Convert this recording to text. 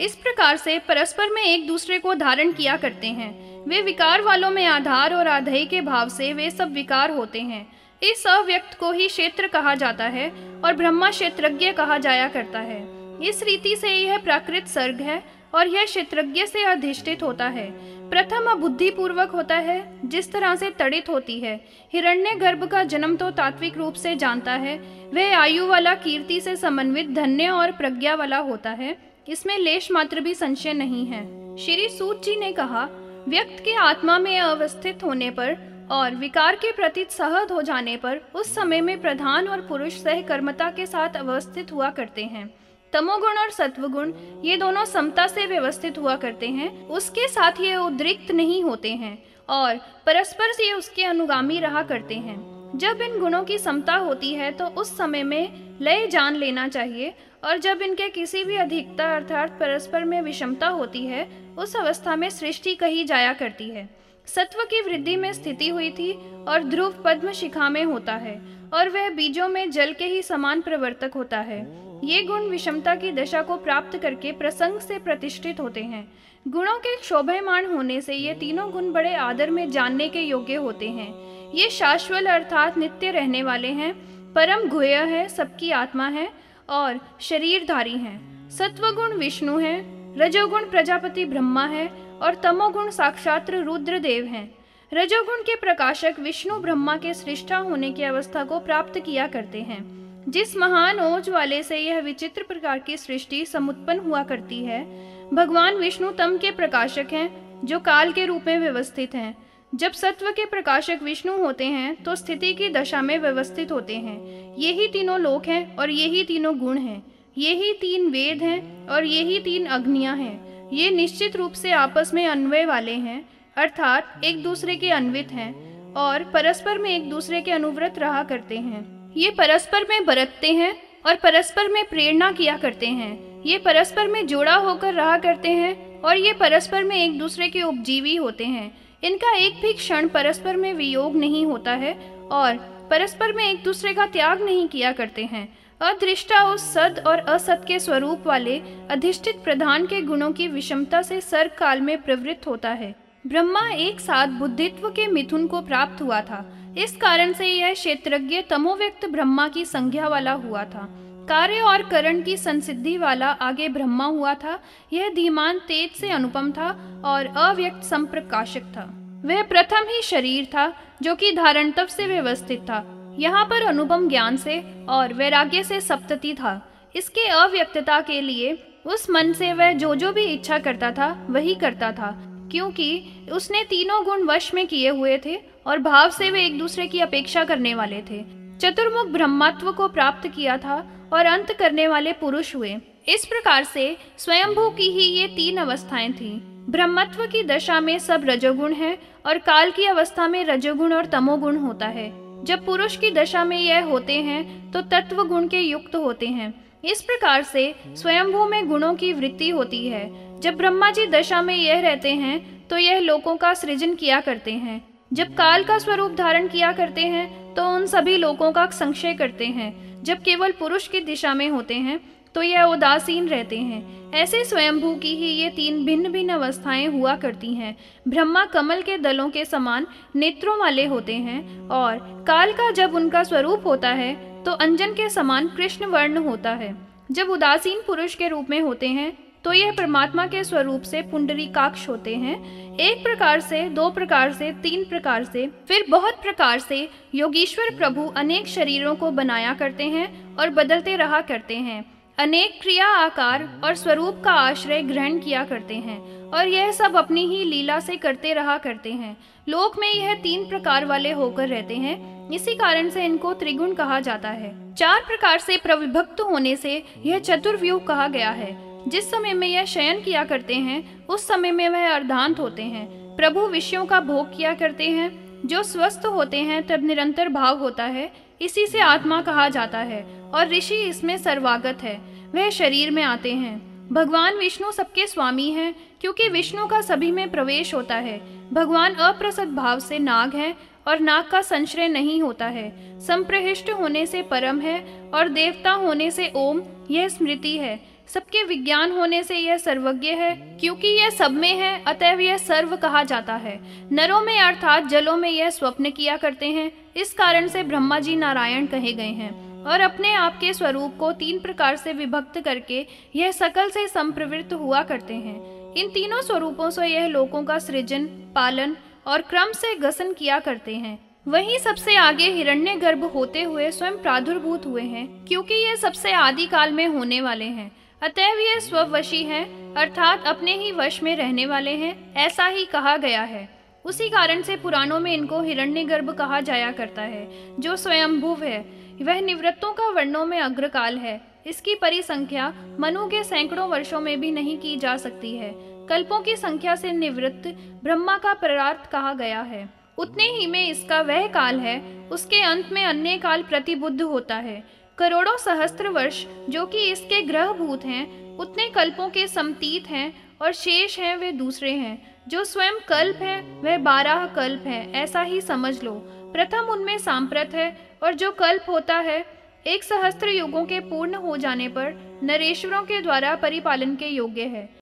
इस प्रकार से परस्पर में एक दूसरे को धारण किया करते हैं। वे विकार वालों में आधार और आधेय के भाव से वे सब विकार होते हैं। इस अव्यक्त को ही क्षेत्र कहा जाता है और ब्रह्मा क्षेत्रज्ञ कहा जाया करता है। इस रीति से यह प्राकृत सर्ग है और यह क्षेत्रज्ञ से अधिष्ठित होता है। प्रथम बुद्धि पूर्वक होता है, जिस तरह से तड़ित होती है। हिरण्य गर्भ का जन्म तो तात्विक रूप से जानता है। वह आयु वाला कीर्ति से समन्वित धन्य और प्रज्ञा वाला होता है। इसमें लेश मात्र भी संशय नहीं है। श्री सूत जी ने कहा, व्यक्त के आत्मा में अवस्थित होने पर और विकार के प्रति सहद हो जाने पर उस समय में प्रधान और पुरुष सहकर्मता के साथ अवस्थित हुआ करते हैं। तमोगुण और सत्वगुण ये दोनों समता से व्यवस्थित हुआ करते हैं, उसके साथ ये उद्रिक्त नहीं होते हैं और परस्पर से उसके अनुगामी रहा करते हैं। जब इन गुणों की समता होती है तो उस समय में लय जान लेना चाहिए, और जब इनके किसी भी अधिकता अर्थात परस्पर में विषमता होती है, उस अवस्था में सृष्टि कही जाया करती है। सत्व की वृद्धि में स्थिति हुई थी, और ध्रुव पद्म शिखा में होता है, और वह बीजों में जल के ही समान प्रवर्तक होता है। ये गुण विषमता की दशा को प्राप्त करके प्रसंग से प्रतिष्ठित होते हैं। गुणों के शोभमान होने से ये तीनों गुण बड़े आदर में जानने के योग्य होते हैं। ये शाश्वत अर्थात नित्य रहने वाले हैं, परम गुह्य है, सबकी आत्मा है और शरीरधारी हैं। सत्वगुण विष्णु है, रजोगुण प्रजापति ब्रह्मा है और तमोगुण साक्षात रुद्रदेव हैं। रजोगुण के प्रकाशक विष्णु ब्रह्मा के सृष्टा होने की अवस्था को प्राप्त किया करते हैं। जिस महान ओज वाले से यह विचित्र प्रकार की सृष्टि समुत्पन्न हुआ करती है, भगवान विष्णु तम के प्रकाशक हैं, जो काल के रूप में व्यवस्थित हैं। जब सत्व के प्रकाशक विष्णु होते हैं तो स्थिति की दशा में व्यवस्थित होते हैं। यही तीनों लोक हैं और यही तीनों गुण हैं। यही तीन वेद हैं और यही तीन अग्नियाँ हैं। ये निश्चित रूप से आपस में अन्वय वाले हैं, अर्थात एक दूसरे के अन्वित हैं और परस्पर में एक दूसरे के अनुव्रत रहा करते हैं। ये परस्पर में बरतते हैं और परस्पर में प्रेरणा किया करते हैं। ये परस्पर में जोड़ा होकर रहा करते हैं और ये परस्पर में एक दूसरे के उपजीवी होते हैं। इनका एक भी क्षण परस्पर में वियोग नहीं होता है और परस्पर में एक दूसरे का त्याग नहीं किया करते हैं। अदृष्टा उस सद और असत के स्वरूप वाले अधिष्ठित प्रधान के गुणों की विषमता से सर्ग काल में प्रवृत्त होता है। ब्रह्मा एक साथ बुद्धित्व के मिथुन को प्राप्त हुआ था। इस कारण से यह क्षेत्रज्ञ तमोव्यक्त ब्रह्मा की संज्ञा वाला हुआ था। कार्य और करण की संसिद्धि वाला आगे ब्रह्मा हुआ था, यह धीमान तेज से अनुपम था और अव्यक्त संप्रकाशक था। वह प्रथम ही शरीर था, जो कि धारण तब से व्यवस्थित था। यहाँ पर अनुपम ज्ञान से और वैराग्य से सप्तति था। इसके अव्यक्तता के लिए उस मन से वह जो जो भी इच्छा करता था, वही करता था, क्योंकि उसने तीनों गुण वश में किए हुए थे और भाव से वे एक दूसरे की अपेक्षा करने वाले थे। चतुर्मुख ब्रह्मत्व को प्राप्त किया था और अंत करने वाले पुरुष हुए। इस प्रकार से स्वयंभू की ही ये तीन अवस्थाएँ थी। ब्रह्मत्व की दशा में सब रजोगुण है और काल की अवस्था में रजोगुण और तमोगुण होता है। जब पुरुष की दशा में यह होते हैं तो तत्व गुण के युक्त होते हैं। इस प्रकार से स्वयंभू में गुणों की वृत्ति होती है। जब ब्रह्मा जी दशा में यह रहते हैं तो यह लोगों का सृजन किया करते हैं। जब काल का स्वरूप धारण किया करते हैं तो उन सभी लोगों का संशय करते हैं। जब केवल पुरुष की दिशा में होते हैं तो यह उदासीन रहते हैं। ऐसे स्वयंभू की ही ये तीन भिन्न भिन्न अवस्थाएँ हुआ करती हैं। ब्रह्मा कमल के दलों के समान नेत्रों वाले होते हैं और काल का जब उनका स्वरूप होता है तो अंजन के समान कृष्ण वर्ण होता है। जब उदासीन पुरुष के रूप में होते हैं तो यह परमात्मा के स्वरूप से पुंडरी काक्ष होते हैं। एक प्रकार से, दो प्रकार से, तीन प्रकार से, फिर बहुत प्रकार से योगीश्वर प्रभु अनेक शरीरों को बनाया करते हैं और बदलते रहा करते हैं। अनेक क्रिया आकार और स्वरूप का आश्रय ग्रहण किया करते हैं और यह सब अपनी ही लीला से करते रहा करते हैं। लोक में यह तीन प्रकार वाले होकर रहते हैं। इसी कारण से इनको त्रिगुण कहा जाता है। चार प्रकार से प्रविभक्त होने से यह चतुर्व्यूह कहा गया है। जिस समय में यह शयन किया करते हैं, उस समय में वह अर्धांत होते हैं। प्रभु विषयों का भोग किया करते हैं। जो स्वस्थ होते हैं, तब निरंतर भाव होता है। इसी से आत्मा कहा जाता है और ऋषि इसमें सर्वागत है। वह शरीर में आते हैं। भगवान विष्णु सबके स्वामी हैं, क्योंकि विष्णु का सभी में प्रवेश होता है। भगवान अप्रसद भाव से नाग है और नाग का संश्रय नहीं होता है। संप्रहिष्ट होने से परम है और देवता होने से ओम, यह स्मृति है। सबके विज्ञान होने से यह सर्वज्ञ है, क्योंकि यह सब में है, अतएव यह सर्व कहा जाता है। नरों में अर्थात जलों में यह स्वप्न किया करते हैं, इस कारण से ब्रह्मा जी नारायण कहे गए हैं। और अपने आप के स्वरूप को तीन प्रकार से विभक्त करके यह सकल से संप्रवृत्त हुआ करते हैं। इन तीनों स्वरूपों से यह लोगों का सृजन, पालन और क्रम से गसन किया करते हैं। वहीं सबसे आगे हिरण्य गर्भ होते हुए स्वयं प्रादुर्भूत हुए हैं, क्योंकि ये सबसे आदि काल में होने वाले हैं। अतएव ये स्ववशी हैं, अर्थात अपने ही वश में रहने वाले हैं, ऐसा ही कहा गया है। उसी कारण से पुराणों में इनको हिरण्य गर्भ कहा जाया करता है, जो स्वयंभुव है। वह निवृत्तों का वर्णों में अग्रकाल है। इसकी परिसंख्या मनु के सैकड़ों वर्षों में भी नहीं की जा सकती है। कल्पों की संख्या से निवृत्त ब्रह्मा का प्रार्थ कहा गया है। उतने ही में इसका वह काल है, उसके अंत में अन्य काल प्रतिबुद्ध होता है। करोड़ों सहस्त्र वर्ष जो कि इसके ग्रह भूत हैं, उतने कल्पों के समतीत हैं और शेष हैं वे दूसरे हैं। जो स्वयं कल्प हैं, वह बारह कल्प हैं, ऐसा ही समझ लो। प्रथम उनमें सांप्रत है और जो कल्प होता है, एक सहस्त्र युगों के पूर्ण हो जाने पर नरेश्वरों के द्वारा परिपालन के योग्य है।